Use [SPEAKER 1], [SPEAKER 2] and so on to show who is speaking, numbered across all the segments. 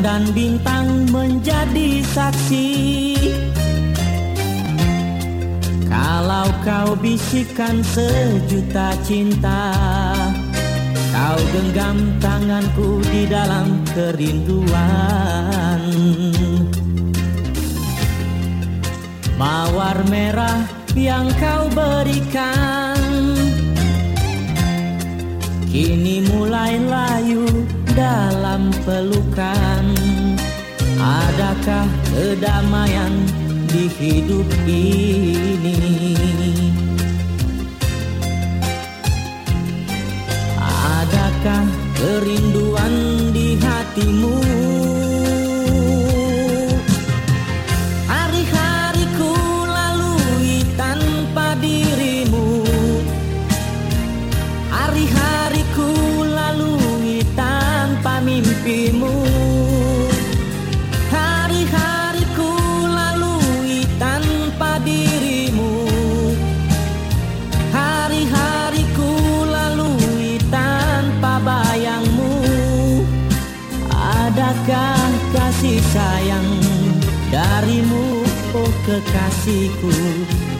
[SPEAKER 1] dan bintang menjadi saksi. Kalau kau bisikan sejuta cinta Kau genggam tanganku di dalam kerinduan. Mawar merah yang kau berikan Kini mulai layu dalam pelukan? Adakah kedamaian di hidup ini? Adakah kerinduan mimpimu Hari-hariku lalui tanpa dirimu. Hari-hariku lalui tanpa bayangmu. Adakah kasih sayang darimu? Oh kekasihku.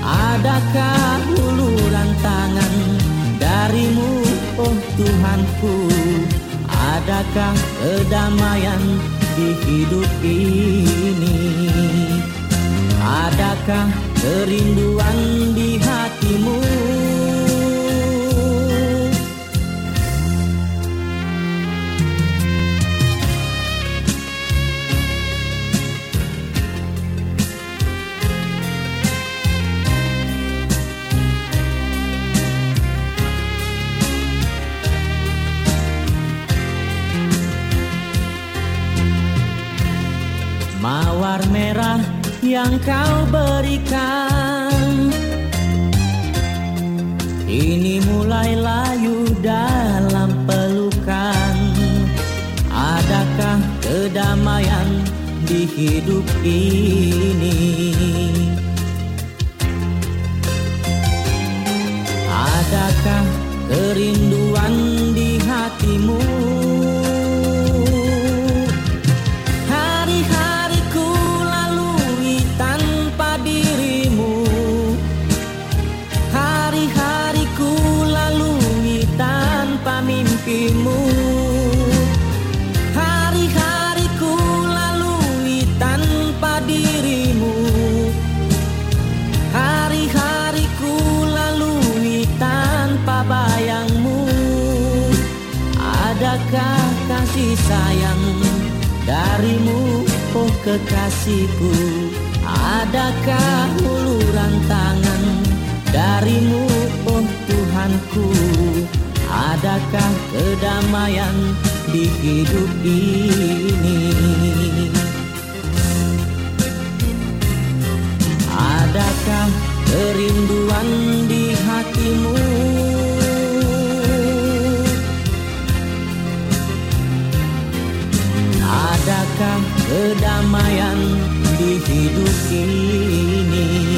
[SPEAKER 1] Adakah uluran tangan darimu? Oh Tuhanku Adakah kedamaian di hidup ini? Adakah kerinduan di hatimu Mawar merah yang kau berikan. Ini mulai layu dalam pelukan. Adakah kedamaian di hidup ini? Adakah kerinduan di hatimu mimpimu Hari-hariku lalui tanpa dirimu. Hari-hariku lalui tanpa bayangmu. Adakah kasih sayang darimu? Oh kekasihku. Adakah uluran tangan darimu kedamaian di hidup ini. Adakah kerinduan di hatimu? Adakah kedamaian di hidup ini